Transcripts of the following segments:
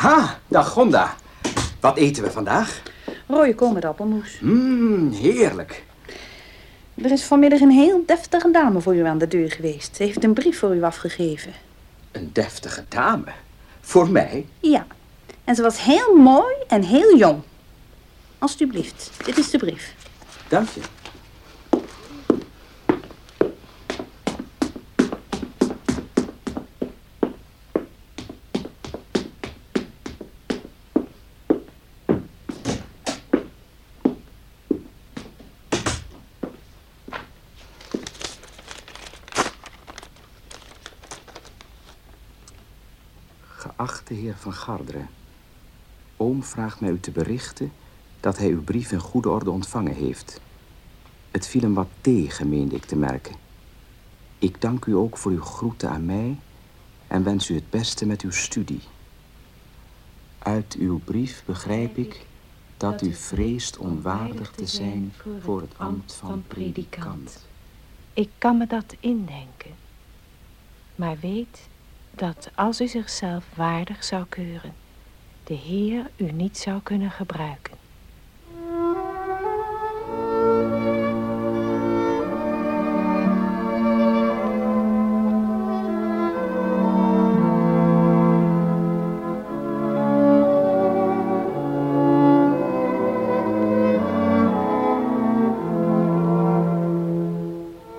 Ha, dag Gonda. Wat eten we vandaag? Rode kool met appelmoes. Mmm, heerlijk. Er is vanmiddag een heel deftige dame voor u aan de deur geweest. Ze heeft een brief voor u afgegeven. Een deftige dame. Voor mij? Ja. En ze was heel mooi en heel jong. Alsjeblieft, dit is de brief. Dank je. Geachte heer van Garderen. Oom vraagt mij u te berichten dat hij uw brief in goede orde ontvangen heeft. Het viel hem wat tegen, meende ik te merken. Ik dank u ook voor uw groeten aan mij en wens u het beste met uw studie. Uit uw brief begrijp ik dat u vreest onwaardig te zijn voor het ambt van predikant. Ik kan me dat indenken. Maar weet dat als u zichzelf waardig zou keuren, de Heer u niet zou kunnen gebruiken.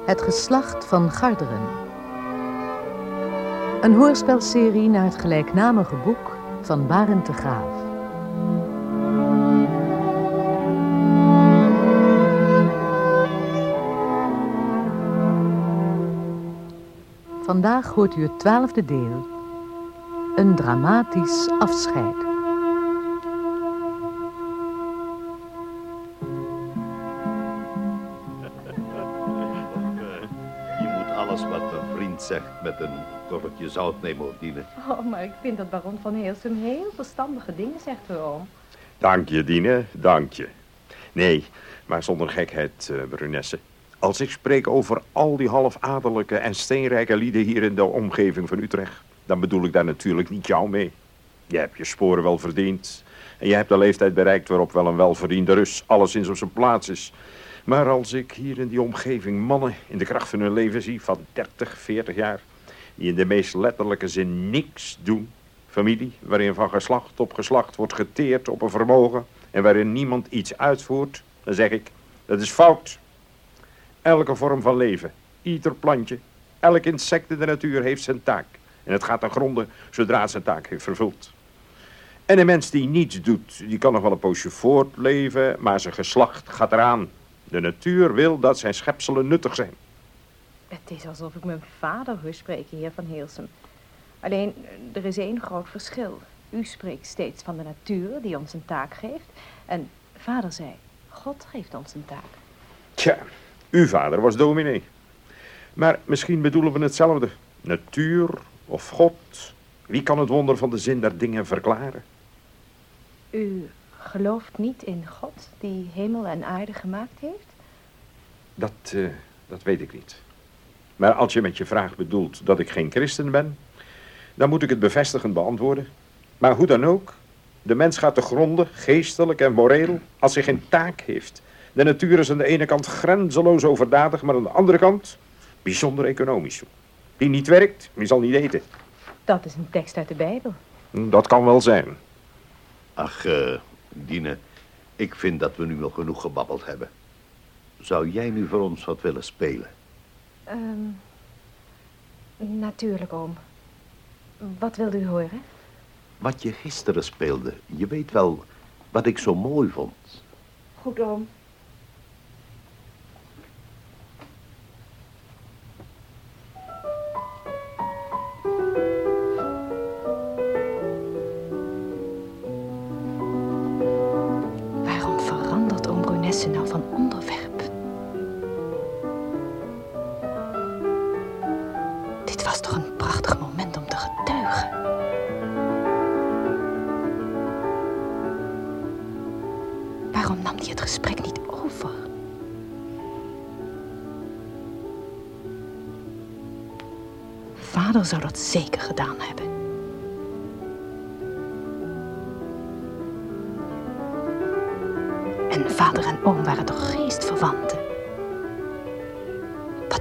Het geslacht van Garderen. Een hoorspelserie naar het gelijknamige boek van Barend de Graaf. Vandaag hoort u het twaalfde deel. Een dramatisch afscheid. Zegt met een korreltje zout nemen, Dine. Oh, maar ik vind dat baron van Heelsum heel verstandige dingen zegt, oom. Dank je, Dine, dank je. Nee, maar zonder gekheid, uh, Brunesse. Als ik spreek over al die halfadellijke en steenrijke lieden hier in de omgeving van Utrecht, dan bedoel ik daar natuurlijk niet jou mee. Je hebt je sporen wel verdiend. En je hebt de leeftijd bereikt waarop wel een welverdiende Rus alleszins op zijn plaats is. Maar als ik hier in die omgeving mannen in de kracht van hun leven zie van 30, 40 jaar, die in de meest letterlijke zin niks doen, familie waarin van geslacht op geslacht wordt geteerd op een vermogen en waarin niemand iets uitvoert, dan zeg ik, dat is fout. Elke vorm van leven, ieder plantje, elk insect in de natuur heeft zijn taak. En het gaat ten gronde zodra het zijn taak heeft vervuld. En een mens die niets doet, die kan nog wel een poosje voortleven, maar zijn geslacht gaat eraan. De natuur wil dat zijn schepselen nuttig zijn. Het is alsof ik mijn vader hoor spreken, heer van Heelsum. Alleen, er is één groot verschil. U spreekt steeds van de natuur die ons een taak geeft. En vader zei, God geeft ons een taak. Tja, uw vader was dominee. Maar misschien bedoelen we hetzelfde. Natuur of God. Wie kan het wonder van de zin der dingen verklaren? U gelooft niet in God die hemel en aarde gemaakt heeft? Dat, uh, dat weet ik niet. Maar als je met je vraag bedoelt dat ik geen christen ben, dan moet ik het bevestigend beantwoorden. Maar hoe dan ook, de mens gaat te gronden, geestelijk en moreel, als hij geen taak heeft. De natuur is aan de ene kant grenzeloos overdadig, maar aan de andere kant bijzonder economisch. Wie niet werkt, die zal niet eten. Dat is een tekst uit de Bijbel. Dat kan wel zijn. Ach, uh, Dine, ik vind dat we nu wel genoeg gebabbeld hebben. Zou jij nu voor ons wat willen spelen? Um, natuurlijk, oom. Wat wilde u horen? Wat je gisteren speelde. Je weet wel wat ik zo mooi vond. Goed, oom.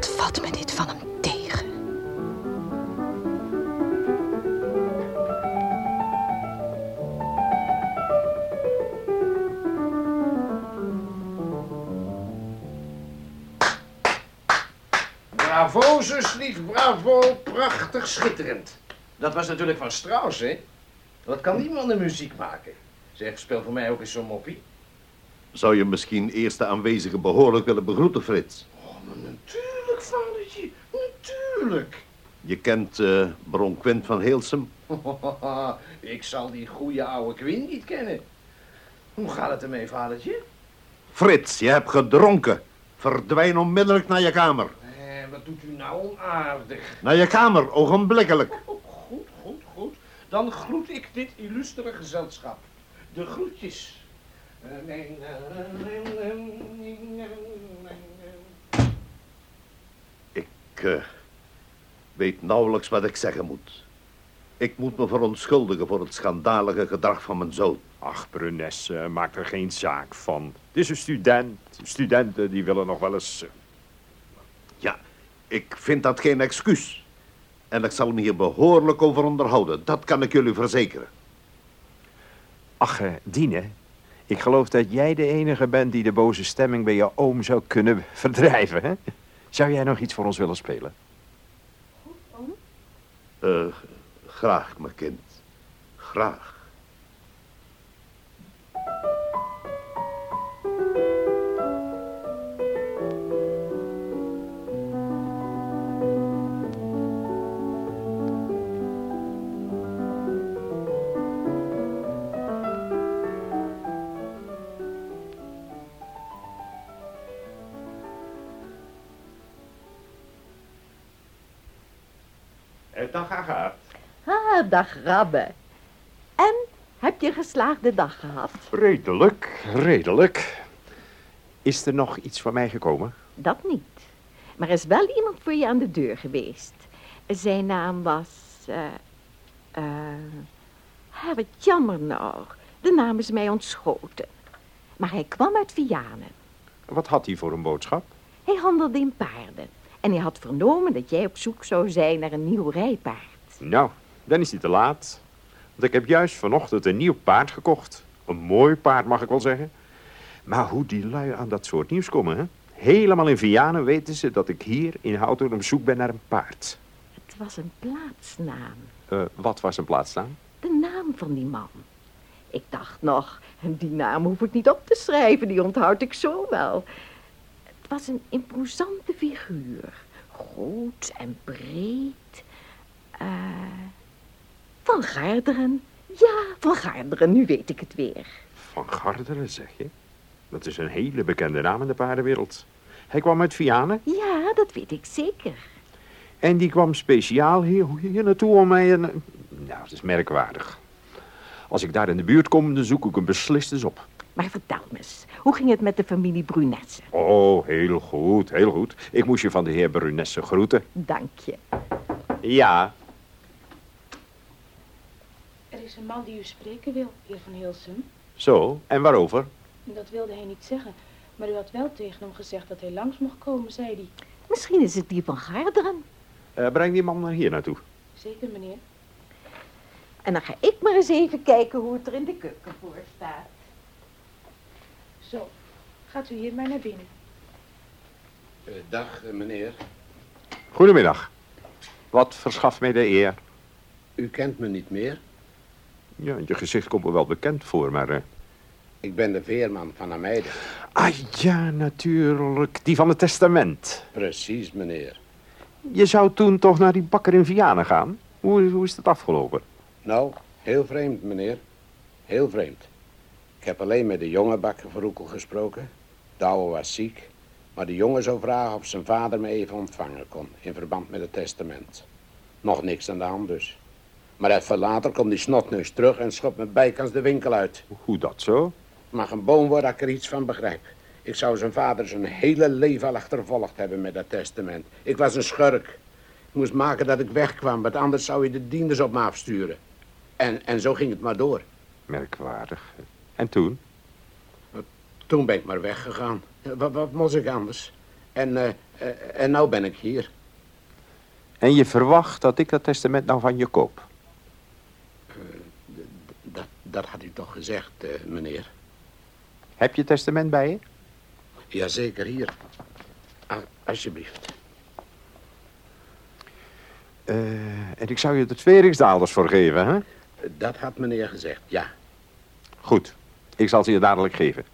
Wat valt me dit van hem tegen? Bravo, zuslief, bravo. Prachtig, schitterend. Dat was natuurlijk van Strauss, hè? Wat kan die man de muziek maken? Zeg, speel voor mij ook eens zo'n moppie. Zou je misschien eerst de aanwezigen behoorlijk willen begroeten, Frits? Oh, natuurlijk. Je kent eh baron Quint van Heelsum? Ik zal die goede oude Quinn niet kennen. Hoe gaat het ermee, vadertje? Frits, je hebt gedronken. Verdwijn onmiddellijk naar je kamer. Eh, wat doet u nou onaardig? Naar je kamer, ogenblikkelijk. Oh, goed, goed, goed. Dan groet ik dit illustere gezelschap. De groetjes. Ik eh, weet nauwelijks wat ik zeggen moet. Ik moet me verontschuldigen voor het schandalige gedrag van mijn zoon. Ach, Brunesse, maak er geen zaak van. Het is een student. Studenten die willen nog wel eens... eh, Ja, ik vind dat geen excuus. En ik zal me hier behoorlijk over onderhouden. Dat kan ik jullie verzekeren. Ach, eh, Dine, ik geloof dat jij de enige bent die de boze stemming bij je oom zou kunnen verdrijven, hè? Zou jij nog iets voor ons willen spelen? Eh, graag, mijn kind. Graag. Dag, Agathe. Ah, dag Rabbe. En, heb je een geslaagde dag gehad? Redelijk, redelijk. Is er nog iets voor mij gekomen? Dat niet. Maar er is wel iemand voor je aan de deur geweest. Zijn naam was... eh eh, ah, wat jammer nou. De naam is mij ontschoten. Maar hij kwam uit Vianen. Wat had hij voor een boodschap? Hij handelde in paarden. En hij had vernomen dat jij op zoek zou zijn naar een nieuw rijpaard. Nou, dan is hij te laat. Want ik heb juist vanochtend een nieuw paard gekocht. Een mooi paard, mag ik wel zeggen. Maar hoe die lui aan dat soort nieuws komen, hè? Helemaal in Vianen weten ze dat ik hier in Houten op zoek ben naar een paard. Het was een plaatsnaam. Eh, wat was een plaatsnaam? De naam van die man. Ik dacht nog, die naam hoef ik niet op te schrijven, die onthoud ik zo wel. Was een imposante figuur. Groot en breed. Eh, van Garderen. Ja, van Garderen, nu weet ik het weer. Van Garderen, zeg je? Dat is een hele bekende naam in de paardenwereld. Hij kwam uit Vianen Ja, dat weet ik zeker. en die kwam speciaal hier, hier naartoe om mij een... Nou, dat is merkwaardig. Als ik daar in de buurt kom, dan zoek ik hem beslist eens op. Maar vertel me eens, hoe ging het met de familie Brunesse? Oh, heel goed, heel goed. Ik moest je van de heer Brunesse groeten. Dank je. Ja, Er is een man die u spreken wil, heer Van Hilsum. zo. En waarover? Dat wilde hij niet zeggen. Maar u had wel tegen hem gezegd dat hij langs mocht komen, zei hij. Misschien is het die van Garderen. Eh, breng die man hier naartoe. Zeker, meneer. En dan ga ik maar eens even kijken hoe het er in de keuken voor staat. Zo, gaat u hier maar naar binnen. Eh, dag, eh, meneer. Goedemiddag. Wat verschaft mij de eer? U kent me niet meer. Ja, je gezicht komt me wel bekend voor, maar... eh, Ik ben de veerman van Ameide. Ah ja, natuurlijk. Die van het testament. Precies, meneer. Je zou toen toch naar die bakker in Vianen gaan? Hoe, hoe is dat afgelopen? Nou, heel vreemd, meneer. Heel vreemd. Ik heb alleen met de jonge bakker gesproken. De oude was ziek. Maar de jongen zou vragen of zijn vader me even ontvangen kon. In verband met het testament. Nog niks aan de hand dus. Maar even later komt die snotneus terug en schopt me bijkans de winkel uit. Hoe dat zo? Mag een boom worden dat ik er iets van begrijp. Ik zou zijn vader zijn hele leven al achtervolgd hebben met dat testament. Ik was een schurk. Ik moest maken dat ik wegkwam, want anders zou je de dienders op me afsturen. En, en zo ging het maar door. Merkwaardig. En toen? Toen ben ik maar weggegaan. Wat, wat moest ik anders? En, eh, eh, en nou ben ik hier. En je verwacht dat ik dat testament nou van je koop? Dat, dat had u toch gezegd, eh, meneer. Heb je testament bij je? Jazeker, hier. A- alsjeblieft. Eh, en ik zou je er twee riksdaalders voor geven, hè? Dat had meneer gezegd, ja. Goed, ik zal ze je dadelijk geven.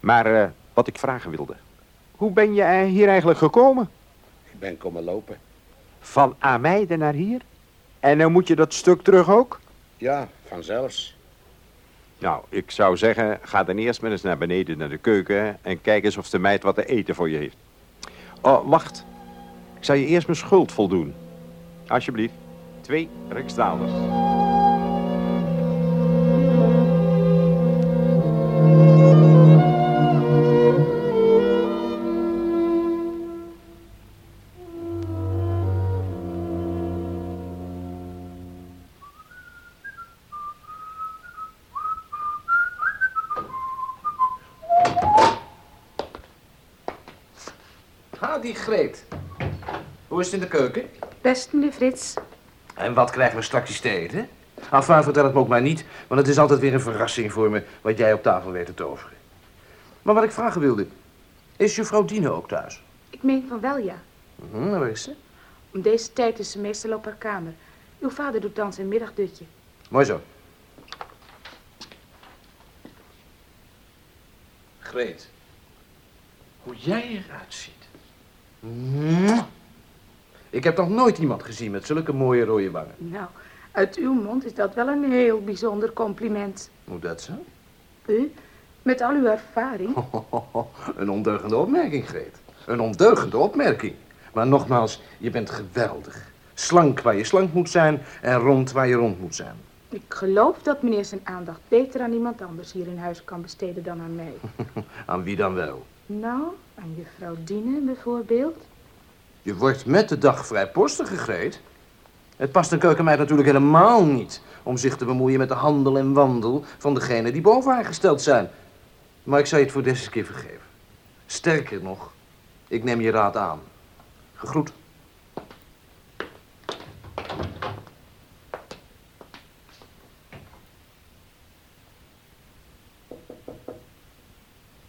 Maar eh, wat ik vragen wilde. Hoe ben je hier eigenlijk gekomen? Ik ben komen lopen. Van Ameide naar hier? En dan moet je dat stuk terug ook? Ja, vanzelfs. Nou, ik zou zeggen, ga dan eerst maar eens naar beneden naar de keuken... en kijk eens of de meid wat te eten voor je heeft. Oh, wacht. Ik zal je eerst mijn schuld voldoen. Alsjeblieft. Twee riksdaalders. Ha, die Greet. Hoe is het in de keuken? Best, meneer Frits. En wat krijgen we straks te eten? Enfin, vertel het me ook maar niet, want het is altijd weer een verrassing voor me wat jij op tafel weet te toveren. Maar wat ik vragen wilde, is juffrouw Dine ook thuis? Ik meen van wel, ja. Hm, waar is ze? Om deze tijd is ze meestal op haar kamer. Uw vader doet dan zijn middagdutje. Mooi zo. Greet, hoe jij eruit ziet. Ik heb nog nooit iemand gezien met zulke mooie rode wangen. Nou, uit uw mond is dat wel een heel bijzonder compliment. Hoe dat zo? U, met al uw ervaring. Een ondeugende opmerking, Greet. Een ondeugende opmerking. Maar nogmaals, je bent geweldig. Slank waar je slank moet zijn en rond waar je rond moet zijn. Ik geloof dat meneer zijn aandacht beter aan iemand anders hier in huis kan besteden dan aan mij. Aan wie dan wel? Nou, aan juffrouw Dine bijvoorbeeld. Je wordt met de dag vrijpostig gegreed. Het past een keukenmeid natuurlijk helemaal niet om zich te bemoeien met de handel en wandel van degenen die boven haar gesteld zijn. Maar ik zal je het voor deze keer vergeven. Sterker nog, ik neem je raad aan. Gegroet.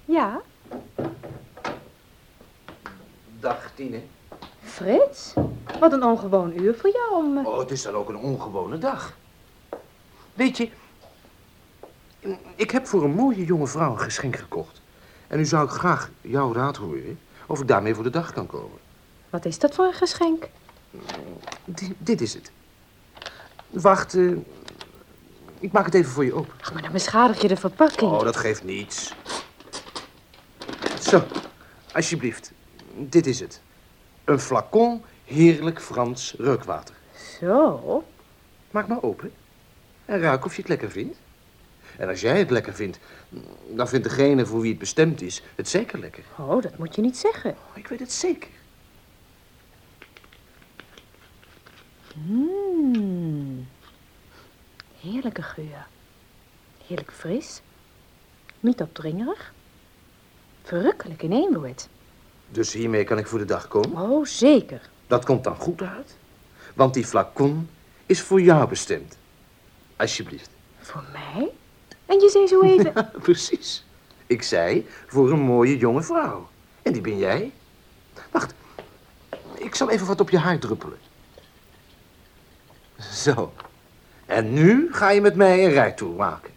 Ja, Dag, Tine. Frits? Wat een ongewoon uur voor jou om... eh, Oh, het is dan ook een ongewone dag. Weet je, ik heb voor een mooie jonge vrouw een geschenk gekocht. En nu zou ik graag jouw raad horen of ik daarmee voor de dag kan komen. Wat is dat voor een geschenk? Di- dit is het. Wacht, eh, ik maak het even voor je open. Ach, maar dan beschadig je de verpakking. Oh, dat geeft niets. Zo, alsjeblieft. Dit is het. Een flacon heerlijk Frans reukwater. Zo. Maak maar open. En ruik of je het lekker vindt. En als jij het lekker vindt, dan vindt degene voor wie het bestemd is het zeker lekker. Oh, dat moet je niet zeggen. Oh, ik weet het zeker. Mmm. Heerlijke geur. Heerlijk fris. Niet opdringerig. Verrukkelijk in één woord. Dus hiermee kan ik voor de dag komen. Oh, zeker. Dat komt dan goed uit. Want die flacon is voor jou bestemd. Alsjeblieft. Voor mij? En je zei zo even... Precies. Ik zei voor een mooie jonge vrouw. En die ben jij. Wacht. Ik zal even wat op je haar druppelen. Zo. En nu ga je met mij een rijtour maken.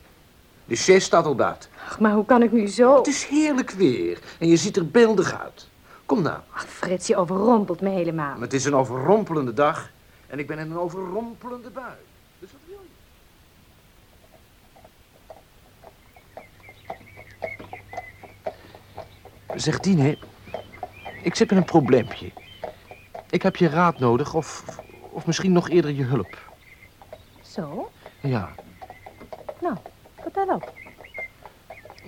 De chaise staat al buiten. Ach, maar hoe kan ik nu zo... Het is heerlijk weer en je ziet er beeldig uit. Kom nou. Ach, Frits, je overrompelt me helemaal. Het is een overrompelende dag en ik ben in een overrompelende bui. Dus wat wil je? Zeg Dine, ik zit met een probleempje. Ik heb je raad nodig of, of misschien nog eerder je hulp. Zo? Ja, Nou, vertel op.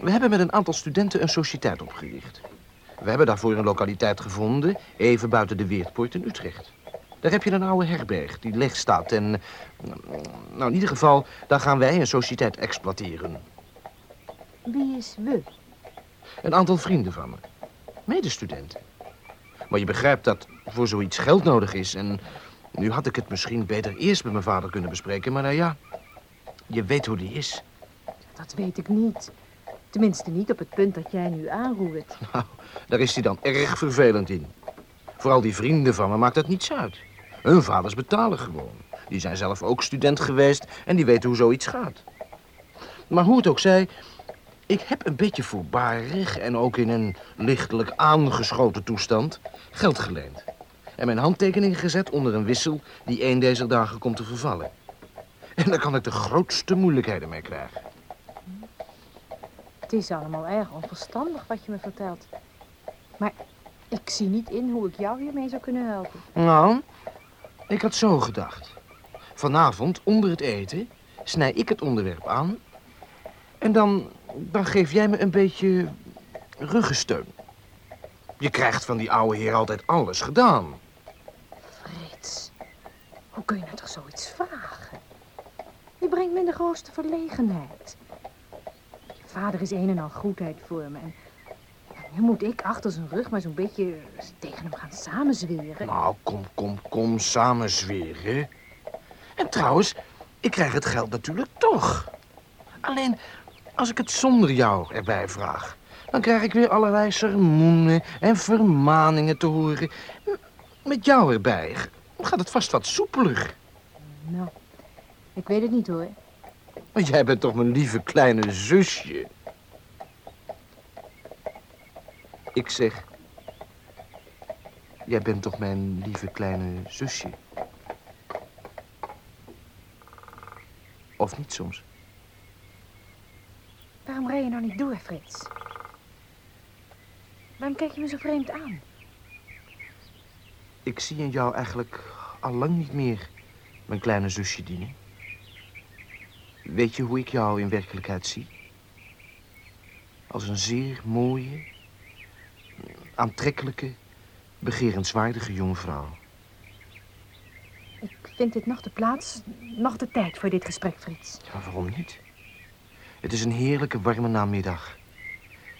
we hebben met een aantal studenten een sociëteit opgericht. We hebben daarvoor een lokaliteit gevonden, even buiten de Weertpoort in Utrecht. Daar heb je een oude herberg die leeg staat en... Nou, in ieder geval, daar gaan wij een sociëteit exploiteren. Wie is we? Een aantal vrienden van me. Medestudenten. Maar je begrijpt dat voor zoiets geld nodig is. En nu had ik het misschien beter eerst met mijn vader kunnen bespreken. Maar nou ja, je weet hoe die is. Dat weet ik niet. Tenminste niet op het punt dat jij nu aanroert. Nou, daar is hij dan erg vervelend in. Vooral die vrienden van me maakt dat niets uit. Hun vaders betalen gewoon. Die zijn zelf ook student geweest en die weten hoe zoiets gaat. Maar hoe het ook zij, ik heb een beetje voorbarig en ook in een lichtelijk aangeschoten toestand geld geleend. En mijn handtekening gezet onder een wissel die een deze dagen komt te vervallen. En daar kan ik de grootste moeilijkheden mee krijgen. Het is allemaal erg onverstandig wat je me vertelt. Maar ik zie niet in hoe ik jou hiermee zou kunnen helpen. Nou, ik had zo gedacht. Vanavond, onder het eten, snij ik het onderwerp aan. En dan, dan geef jij me een beetje ruggensteun. Je krijgt van die oude heer altijd alles gedaan. Frits, hoe kun je nou toch zoiets vragen? Je brengt me in de grootste verlegenheid. Vader is een en al goedheid voor me. En nu moet ik achter zijn rug maar zo'n beetje tegen hem gaan samenzweren. Nou, kom, kom, kom, samen zweren. En trouwens, ik krijg het geld natuurlijk toch. Alleen, als ik het zonder jou erbij vraag... dan krijg ik weer allerlei sermoenen en vermaningen te horen. Met jou erbij gaat het vast wat soepeler. Nou, ik weet het niet hoor. Jij bent toch mijn lieve kleine zusje? Ik zeg... Jij bent toch mijn lieve kleine zusje? Of niet soms? Waarom rij je nou niet door, Frits? Waarom kijk je me zo vreemd aan? Ik zie in jou eigenlijk al lang niet meer mijn kleine zusje dienen. Weet je hoe ik jou in werkelijkheid zie? Als een zeer mooie, aantrekkelijke, begerenswaardige jonge vrouw. Ik vind dit nog de plaats, nog de tijd voor dit gesprek, Frits. Ja, waarom niet? Het is een heerlijke warme namiddag.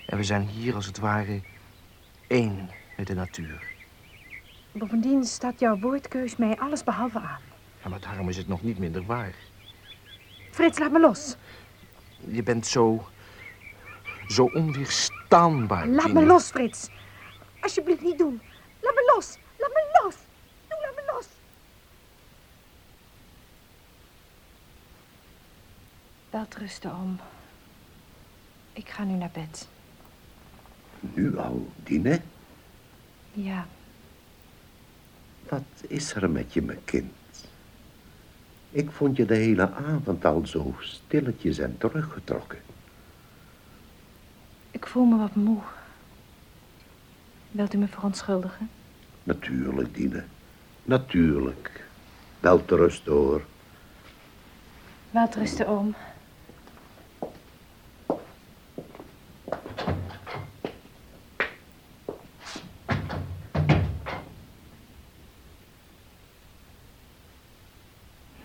En we zijn hier als het ware één met de natuur. Bovendien staat jouw woordkeus mij alles behalve aan. Ja, maar daarom is het nog niet minder waar. Frits, laat me los. Je bent zo... zo onweerstaanbaar. Laat Tine. me los, Frits. Alsjeblieft niet doen. Laat me los. Laat me los. Doe, laat me los. Welterusten, oom. Ik ga nu naar bed. Nu al, Dine? Ja, Wat is er met je, mijn kind? Ik vond je de hele avond al zo stilletjes en teruggetrokken. ik voel me wat moe. Wilt u me verontschuldigen? Natuurlijk, Dine. Natuurlijk. Wel te rust, hoor. Welterusten, oom.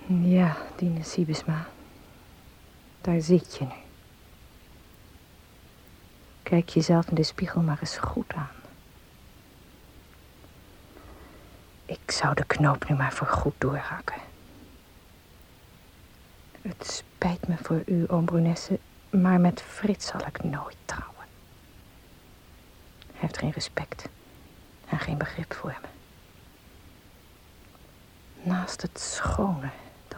Ja, Dine Siebesma. Daar zit je nu. Kijk jezelf in de spiegel maar eens goed aan. Ik zou de knoop nu maar voor goed doorhakken. Het spijt me voor u, oom Brunesse, maar met Frits zal ik nooit trouwen. Hij heeft geen respect en geen begrip voor me. Naast het schone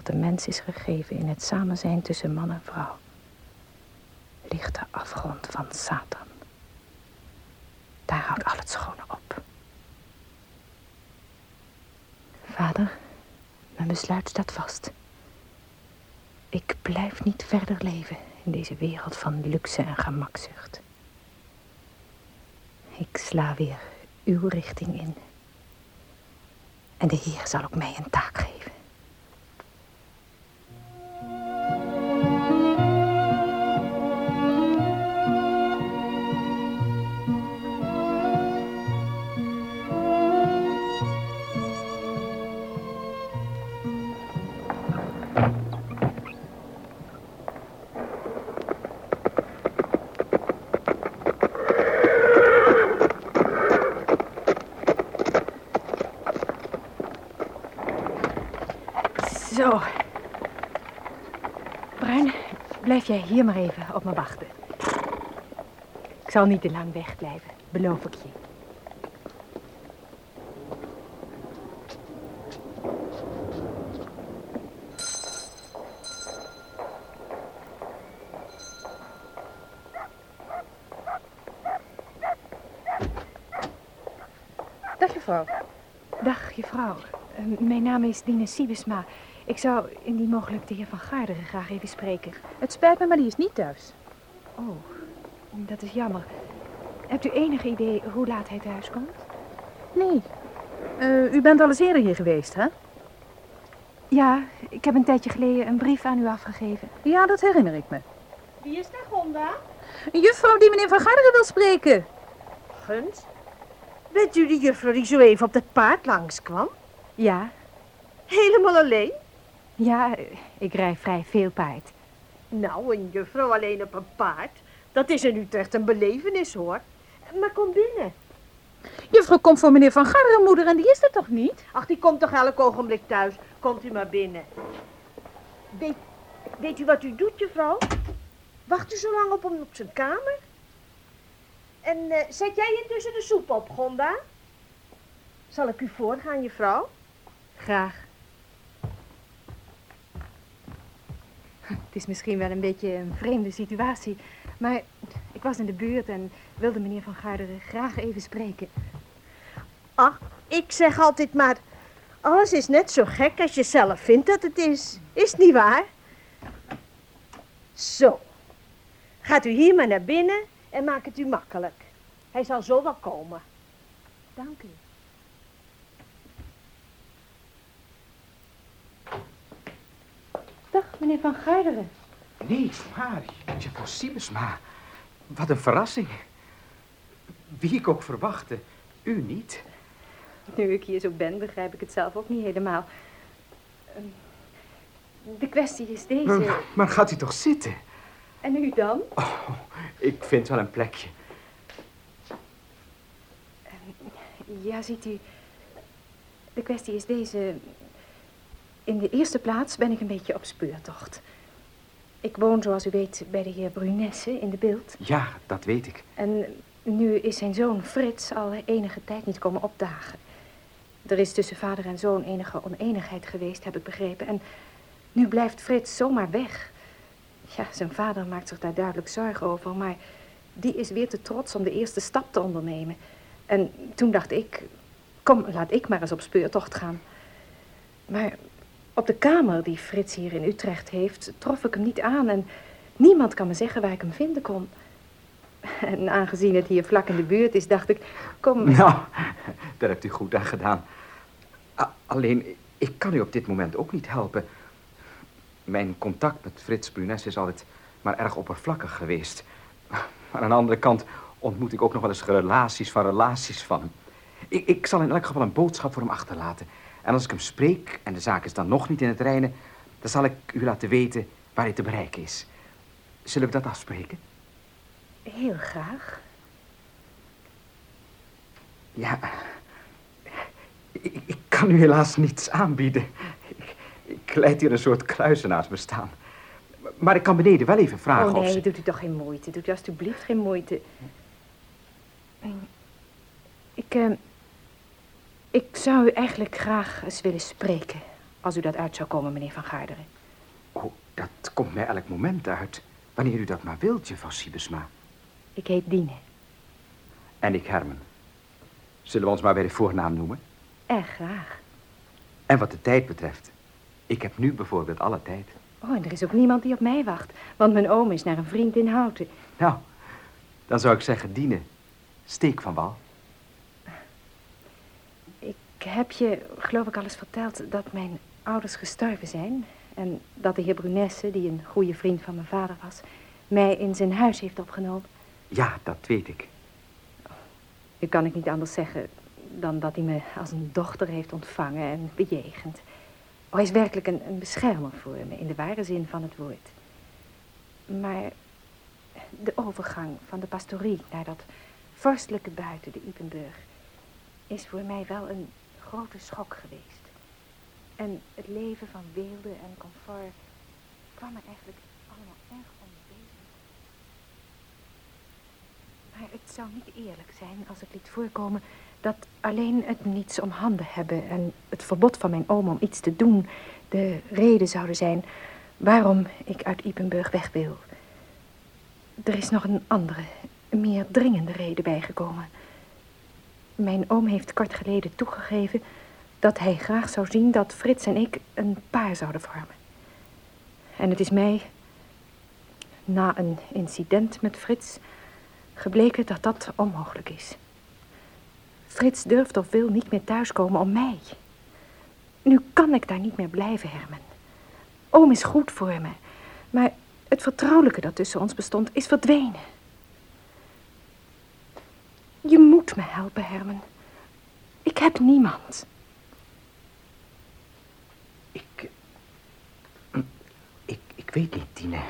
de mens is gegeven in het samenzijn tussen man en vrouw, ligt de afgrond van Satan. Daar houdt al het schone op. Vader, mijn besluit staat vast. Ik blijf niet verder leven in deze wereld van luxe en gemakzucht. Ik sla weer uw richting in. En de Heer zal ook mij een taak geven. Blijf jij hier maar even op me wachten. Ik zal niet te lang wegblijven, beloof ik je. Dag, juffrouw. Dag, juffrouw. Eh, mijn naam is Dine Siebesma. Ik zou indien mogelijk de heer Van Garderen graag even spreken. Het spijt me, maar die is niet thuis. Oh, dat is jammer. Hebt u enig idee hoe laat hij thuis komt? Nee. Eh, u bent al eens eerder hier geweest, hè? Ja, ik heb een tijdje geleden een brief aan u afgegeven. Ja, dat herinner ik me. Wie is daar, Gonda? Een juffrouw die meneer Van Garderen wil spreken. Guns? Bent u de juffrouw die zo even op dat paard langskwam? Ja, Helemaal alleen? Ja, ik rij vrij veel paard. Nou, een juffrouw alleen op een paard. Dat is in Utrecht een belevenis, hoor. Maar kom binnen. Juffrouw komt voor meneer Van Garderen moeder en die is er toch niet? Ach, die komt toch elk ogenblik thuis. Komt u maar binnen. Weet, weet u wat u doet, juffrouw? Wacht u zo lang op hem op zijn kamer? En eh, zet jij intussen de soep op, Gonda? Zal ik u voorgaan, juffrouw? Graag. Het is misschien wel een beetje een vreemde situatie, maar ik was in de buurt en wilde meneer Van Garderen graag even spreken. Ach, ik zeg altijd maar... Alles is net zo gek als je zelf vindt dat het is. Is het niet waar? Zo. Gaat u hier maar naar binnen en maak het u makkelijk. Hij zal zo wel komen. Dank u. Dag, meneer Van Garderen. Nee, maar, juffrouw Siebesma. Wat een verrassing. Wie ik ook verwachtte, u niet. Nu ik hier zo ben, begrijp ik het zelf ook niet helemaal. Ehm, De kwestie is deze. Maar, maar gaat u toch zitten? En u dan? Oh, ik vind wel een plekje. Ja, ziet u. De kwestie is deze. In de eerste plaats ben ik een beetje op speurtocht. Ik woon, zoals u weet, bij de heer Brunesse in de beeld. Ja, dat weet ik. En nu is zijn zoon Frits al enige tijd niet komen opdagen. Er is tussen vader en zoon enige oneenigheid geweest, heb ik begrepen. En nu blijft Frits zomaar weg. Ja, zijn vader maakt zich daar duidelijk zorgen over, maar die is weer te trots om de eerste stap te ondernemen. En toen dacht ik, kom, laat ik maar eens op speurtocht gaan. Maar op de kamer die Frits hier in Utrecht heeft, trof ik hem niet aan en niemand kan me zeggen waar ik hem vinden kon. En aangezien het hier vlak in de buurt is, dacht ik, kom... Nou, daar hebt u goed aan gedaan. Alleen, ik kan u op dit moment ook niet helpen. Mijn contact met Frits Brunes is altijd maar erg oppervlakkig geweest. Maar aan de andere kant ontmoet ik ook nog wel eens relaties van relaties van hem. Ik, ik zal in elk geval een boodschap voor hem achterlaten. En als ik hem spreek en de zaak is dan nog niet in het reinen... dan zal ik u laten weten waar hij te bereiken is. Zullen we dat afspreken? Heel graag. Ja, ik, ik kan u helaas niets aanbieden. Ik, ik leid hier een soort kluizenaarsbestaan. Maar ik kan beneden wel even vragen oh of nee, ze... doet u toch geen moeite. Doet u alstublieft geen moeite. Ik, eh, ik zou u eigenlijk graag eens willen spreken. Als u dat uit zou komen, meneer Van Garderen. Oh, dat komt mij elk moment uit. Wanneer u dat maar wilt, juffrouw Siebesma. Ik heet Dine. En ik Herman. Zullen we ons maar bij de voornaam noemen? Erg graag. En wat de tijd betreft. Ik heb nu bijvoorbeeld alle tijd. Oh, en er is ook niemand die op mij wacht. Want mijn oom is naar een vriend in Houten. Nou, dan zou ik zeggen, Diene, steek van wal. Heb je, geloof ik, al eens verteld dat mijn ouders gestorven zijn. En dat de heer Brunesse, die een goede vriend van mijn vader was, mij in zijn huis heeft opgenomen. Ja, dat weet ik. Nu kan ik niet anders zeggen dan dat hij me als een dochter heeft ontvangen en bejegend. Hij is werkelijk een, een beschermer voor me, in de ware zin van het woord. Maar de overgang van de pastorie naar dat vorstelijke buiten de Ipenburg is voor mij wel een grote schok geweest. En het leven van weelde en comfort kwam me eigenlijk allemaal erg onbezig. Maar het zou niet eerlijk zijn als ik liet voorkomen dat alleen het niets om handen hebben en het verbod van mijn oom om iets te doen de reden zouden zijn waarom ik uit Ipenburg weg wil. Er is nog een andere, meer dringende reden bijgekomen. Mijn oom heeft kort geleden toegegeven dat hij graag zou zien dat Frits en ik een paar zouden vormen. En het is mij, na een incident met Frits, gebleken dat dat onmogelijk is. Frits durft of wil niet meer thuiskomen om mij. Nu kan ik daar niet meer blijven, Herman. Oom is goed voor me, maar het vertrouwelijke dat tussen ons bestond is verdwenen. Je moet me helpen, Herman. Ik heb niemand. Ik, ik, ik weet niet, Tine.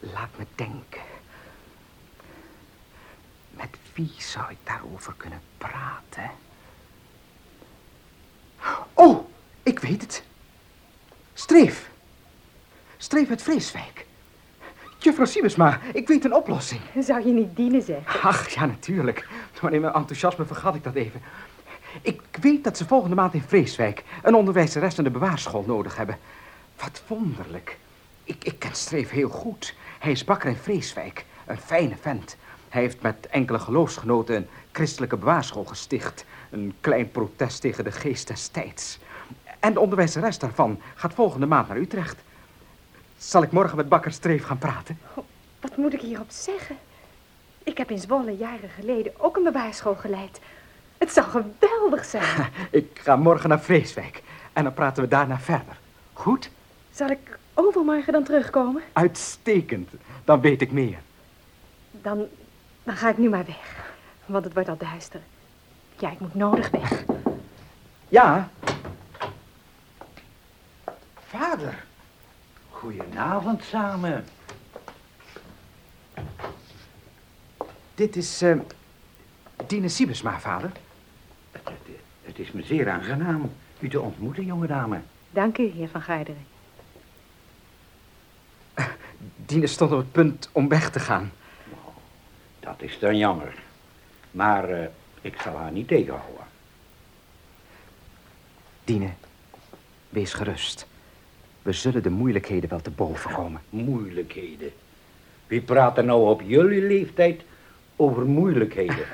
Laat me denken. Met wie zou ik daarover kunnen praten? Oh, ik weet het. Streef. Streef uit Vreeswijk. Juffrouw Siebesma, ik weet een oplossing. Zou je niet dienen zeggen? Ach, ja, natuurlijk. Maar in mijn enthousiasme vergat ik dat even. Ik weet dat ze volgende maand in Vreeswijk een onderwijzeres in de bewaarschool nodig hebben. Wat wonderlijk. Ik, ik ken Streef heel goed. Hij is bakker in Vreeswijk. Een fijne vent. Hij heeft met enkele geloofsgenoten een christelijke bewaarschool gesticht. Een klein protest tegen de geest des tijds. En de onderwijzeres daarvan gaat volgende maand naar Utrecht. Zal ik morgen met bakker Streef gaan praten? Wat moet ik hierop zeggen? Ik heb in Zwolle jaren geleden ook een bewaarschool geleid. Het zou geweldig zijn. Ik ga morgen naar Vreeswijk. En dan praten we daarna verder. Goed? Zal ik overmorgen dan terugkomen? Uitstekend. Dan weet ik meer. Dan, dan ga ik nu maar weg. Want het wordt al duister. Ja, ik moet nodig weg. Ja? Vader. Goedenavond samen. Dit is uh, Dine Siebesma, vader. Het, het, het, is me zeer aangenaam u te ontmoeten, jonge dame. Dank u, heer Van Garderen. Dine stond op het punt om weg te gaan. Nou, dat is dan jammer. Maar uh, ik zal haar niet tegenhouden. Dine, wees gerust. We zullen de moeilijkheden wel te boven komen. Moeilijkheden? Wie praat er nou op jullie leeftijd over moeilijkheden?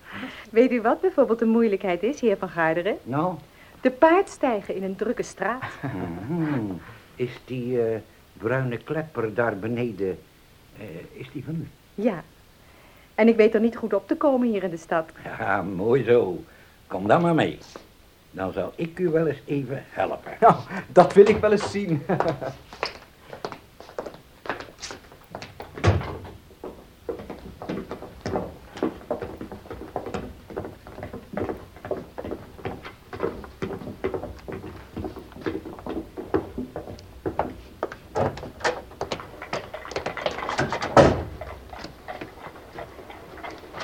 Weet u wat bijvoorbeeld een moeilijkheid is, heer Van Garderen? Nou? De paard stijgen in een drukke straat. Mm Is die uh, bruine klepper daar beneden, uh, is die van u? Ja. En ik weet er niet goed op te komen hier in de stad. Ja, mooi zo. Kom dan maar mee. Dan zal ik u wel eens even helpen. Nou, dat wil ik wel eens zien.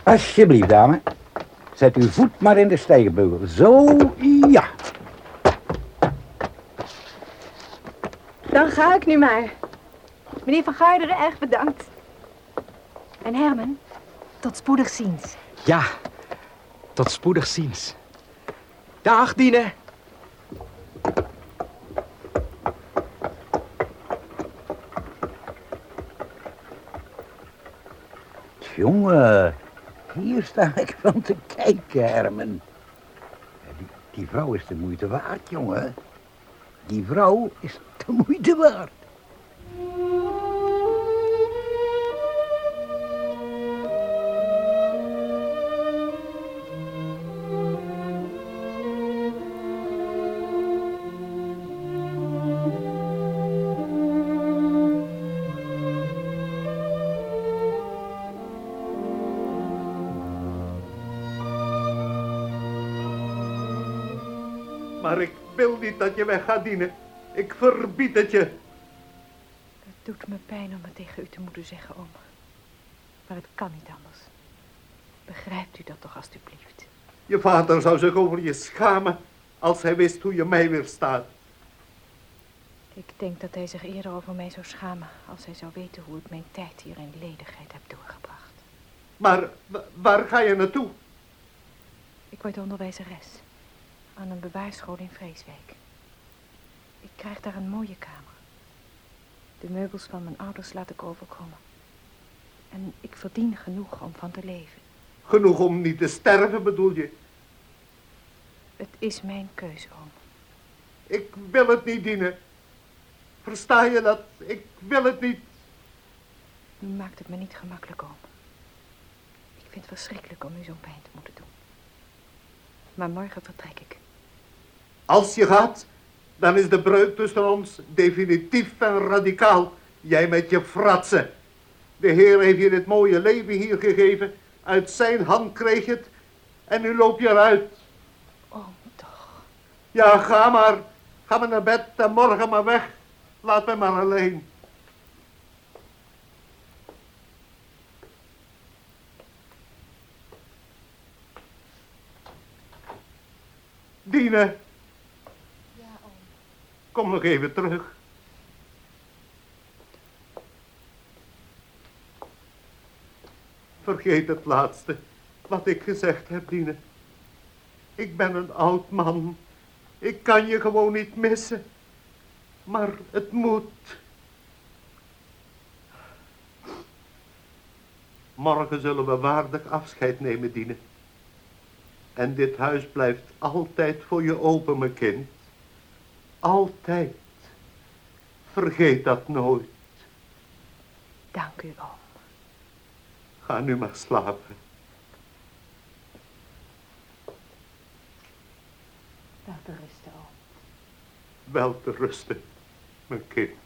Alsjeblieft, dame. Zet uw voet maar in de stijgerbeugel. Zo, ja. Dan ga ik nu maar. Meneer Van Garderen, erg bedankt. En Herman, tot spoedig ziens. Ja, tot spoedig ziens. Dag, Dine. Jongen, hier sta ik van te kijken, Herman. Die, die vrouw is de moeite waard, jongen. Die vrouw is de moeite waard. Maar ik wil niet dat je weg gaat dienen. Ik verbied het je. Het doet me pijn om het tegen u te moeten zeggen, oom. Maar het kan niet anders. Begrijpt u dat toch alstublieft? Je vader zou zich over je schamen. als hij wist hoe je mij weer staat. Ik denk dat hij zich eerder over mij zou schamen als hij zou weten hoe ik mijn tijd hier in ledigheid heb doorgebracht. Maar wa- waar ga je naartoe? Ik word onderwijzeres aan een bewaarschool in Vreeswijk. Ik krijg daar een mooie kamer. De meubels van mijn ouders laat ik overkomen. En ik verdien genoeg om van te leven. Genoeg om niet te sterven, bedoel je? Het is mijn keuze, oom. Ik wil het niet dienen. Versta je dat? Ik wil het niet. U maakt het me niet gemakkelijk, oom. Ik vind het verschrikkelijk om u zo'n pijn te moeten doen. Maar morgen vertrek ik. Als je gaat, dan is de breuk tussen ons definitief en radicaal. Jij met je fratsen. De Heer heeft je dit mooie leven hier gegeven. Uit zijn hand kreeg je het. En nu loop je eruit. Oom, toch. Ja, ga maar. Ga maar naar bed en morgen maar weg. Laat mij maar alleen. Dine. Kom nog even terug. Vergeet het laatste wat ik gezegd heb, Dine. Ik ben een oud man. Ik kan je gewoon niet missen. Maar het moet. Morgen zullen we waardig afscheid nemen, Dine. En dit huis blijft altijd voor je open, mijn kind. Altijd. Vergeet dat nooit. Dank u, oom. Ga nu maar slapen. Wel te rusten, oom. Wel te rusten, mijn kind.